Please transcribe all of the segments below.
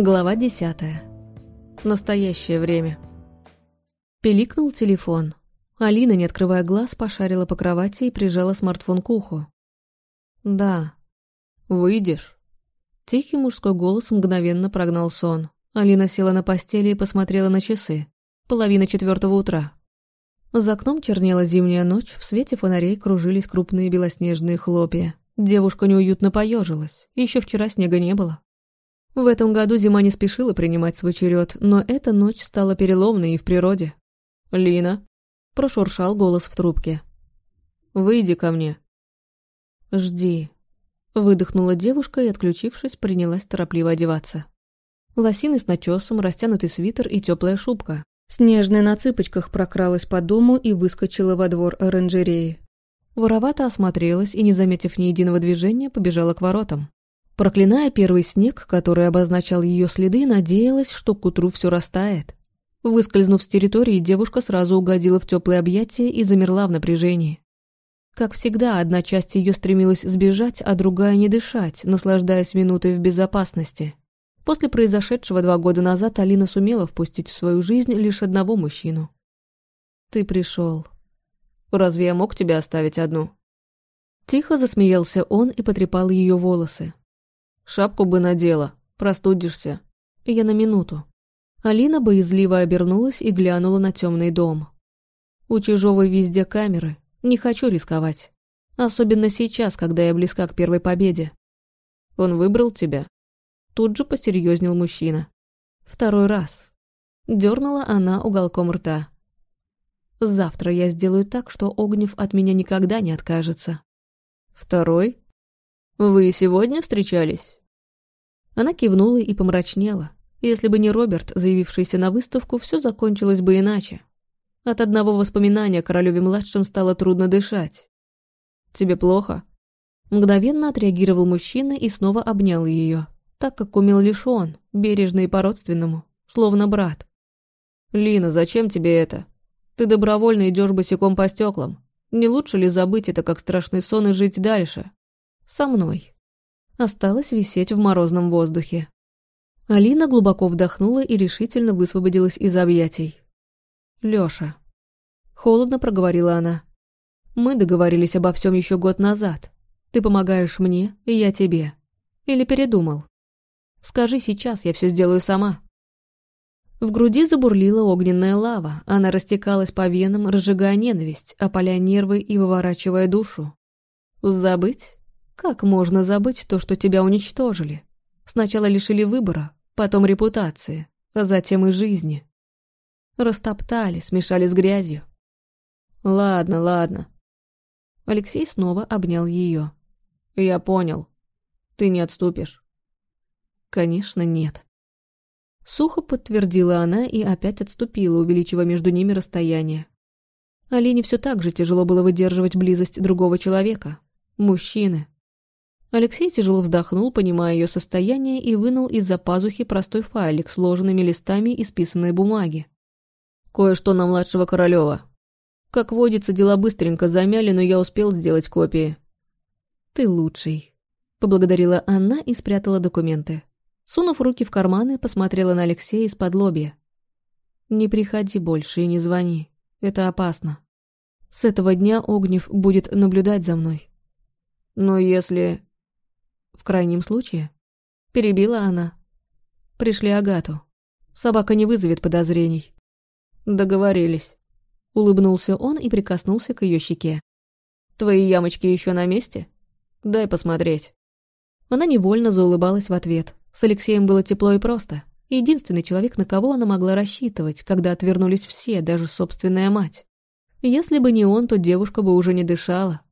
Глава десятая. Настоящее время. Пиликнул телефон. Алина, не открывая глаз, пошарила по кровати и прижала смартфон к уху. «Да». «Выйдешь?» Тихий мужской голос мгновенно прогнал сон. Алина села на постели и посмотрела на часы. Половина четвертого утра. За окном чернела зимняя ночь, в свете фонарей кружились крупные белоснежные хлопья. Девушка неуютно поежилась. Еще вчера снега не было. В этом году зима не спешила принимать свой черед, но эта ночь стала переломной и в природе. «Лина», — прошуршал голос в трубке. «Выйди ко мне». «Жди», — выдохнула девушка и, отключившись, принялась торопливо одеваться. Лосины с начесом, растянутый свитер и теплая шубка. Снежная на цыпочках прокралась по дому и выскочила во двор оранжереи. Воровато осмотрелась и, не заметив ни единого движения, побежала к воротам. Проклиная первый снег, который обозначал ее следы, надеялась, что к утру все растает. Выскользнув с территории, девушка сразу угодила в теплые объятия и замерла в напряжении. Как всегда, одна часть ее стремилась сбежать, а другая не дышать, наслаждаясь минутой в безопасности. После произошедшего два года назад Алина сумела впустить в свою жизнь лишь одного мужчину. «Ты пришел. Разве я мог тебя оставить одну?» Тихо засмеялся он и потрепал ее волосы. Шапку бы надела, простудишься. Я на минуту. Алина боязливо обернулась и глянула на темный дом. У Чижовой везде камеры. Не хочу рисковать. Особенно сейчас, когда я близка к первой победе. Он выбрал тебя. Тут же посерьезнел мужчина. Второй раз. Дернула она уголком рта. Завтра я сделаю так, что Огнев от меня никогда не откажется. Второй? Вы сегодня встречались? Она кивнула и помрачнела. Если бы не Роберт, заявившийся на выставку, все закончилось бы иначе. От одного воспоминания о Королеве-младшем стало трудно дышать. «Тебе плохо?» Мгновенно отреагировал мужчина и снова обнял ее, так как умел лишь он, бережно и по-родственному, словно брат. «Лина, зачем тебе это? Ты добровольно идешь босиком по стеклам. Не лучше ли забыть это как страшный сон и жить дальше? Со мной» осталась висеть в морозном воздухе. Алина глубоко вдохнула и решительно высвободилась из объятий. «Лёша», — холодно проговорила она, — «мы договорились обо всем еще год назад. Ты помогаешь мне, и я тебе. Или передумал? Скажи сейчас, я все сделаю сама». В груди забурлила огненная лава, она растекалась по венам, разжигая ненависть, опаляя нервы и выворачивая душу. Забыть? Как можно забыть то, что тебя уничтожили? Сначала лишили выбора, потом репутации, а затем и жизни. Растоптали, смешали с грязью. Ладно, ладно. Алексей снова обнял ее. Я понял. Ты не отступишь. Конечно, нет. Сухо подтвердила она и опять отступила, увеличивая между ними расстояние. Алине все так же тяжело было выдерживать близость другого человека. Мужчины, Алексей тяжело вздохнул, понимая ее состояние, и вынул из-за пазухи простой файлик с сложенными листами и списанной бумаги. «Кое-что на младшего Королева. Как водится, дела быстренько замяли, но я успел сделать копии». «Ты лучший», — поблагодарила Анна и спрятала документы. Сунув руки в карманы, посмотрела на Алексея из-под лобья. «Не приходи больше и не звони. Это опасно. С этого дня Огнев будет наблюдать за мной». «Но если...» В крайнем случае, перебила она. Пришли Агату. Собака не вызовет подозрений. Договорились. Улыбнулся он и прикоснулся к ее щеке. Твои ямочки еще на месте? Дай посмотреть. Она невольно заулыбалась в ответ. С Алексеем было тепло и просто. Единственный человек, на кого она могла рассчитывать, когда отвернулись все, даже собственная мать. Если бы не он, то девушка бы уже не дышала.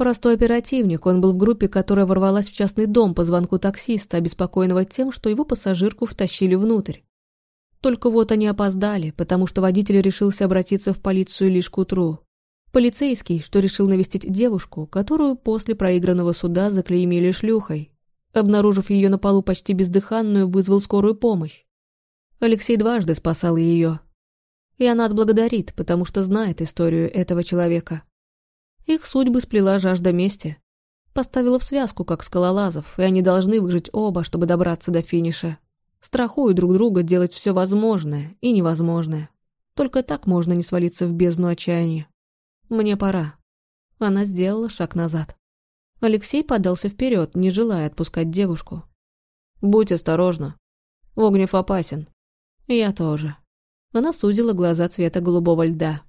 Простой оперативник, он был в группе, которая ворвалась в частный дом по звонку таксиста, обеспокоенного тем, что его пассажирку втащили внутрь. Только вот они опоздали, потому что водитель решился обратиться в полицию лишь к утру. Полицейский, что решил навестить девушку, которую после проигранного суда заклеймили шлюхой. Обнаружив ее на полу почти бездыханную, вызвал скорую помощь. Алексей дважды спасал ее. И она отблагодарит, потому что знает историю этого человека. Их судьбы сплела жажда мести. Поставила в связку, как скалолазов, и они должны выжить оба, чтобы добраться до финиша. Страхуют друг друга делать все возможное и невозможное. Только так можно не свалиться в бездну отчаяния. Мне пора. Она сделала шаг назад. Алексей подался вперед, не желая отпускать девушку. «Будь осторожна. Огнев опасен. Я тоже». Она сузила глаза цвета голубого льда.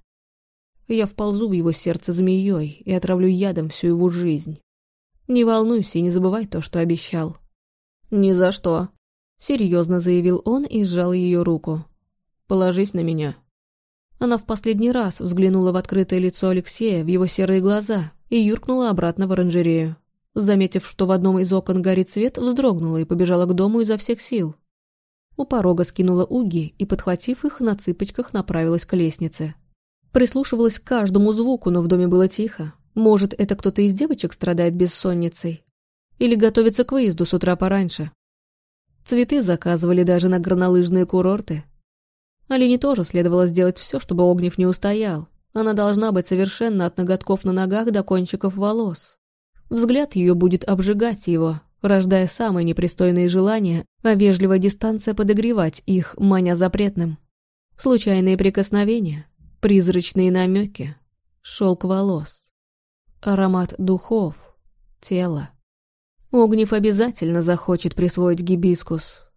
Я вползу в его сердце змеей и отравлю ядом всю его жизнь. Не волнуйся и не забывай то, что обещал. Ни за что. Серьезно заявил он и сжал ее руку. Положись на меня. Она в последний раз взглянула в открытое лицо Алексея, в его серые глаза, и юркнула обратно в оранжерею. Заметив, что в одном из окон горит свет, вздрогнула и побежала к дому изо всех сил. У порога скинула уги и, подхватив их, на цыпочках направилась к лестнице. Прислушивалась к каждому звуку, но в доме было тихо. Может, это кто-то из девочек страдает бессонницей? Или готовится к выезду с утра пораньше? Цветы заказывали даже на горнолыжные курорты. Алине тоже следовало сделать все, чтобы Огнев не устоял. Она должна быть совершенно от ноготков на ногах до кончиков волос. Взгляд ее будет обжигать его, рождая самые непристойные желания, а вежливая дистанция подогревать их, маня запретным. Случайные прикосновения, призрачные намеки, шелк волос, аромат духов, тело. Огнев обязательно захочет присвоить гибискус,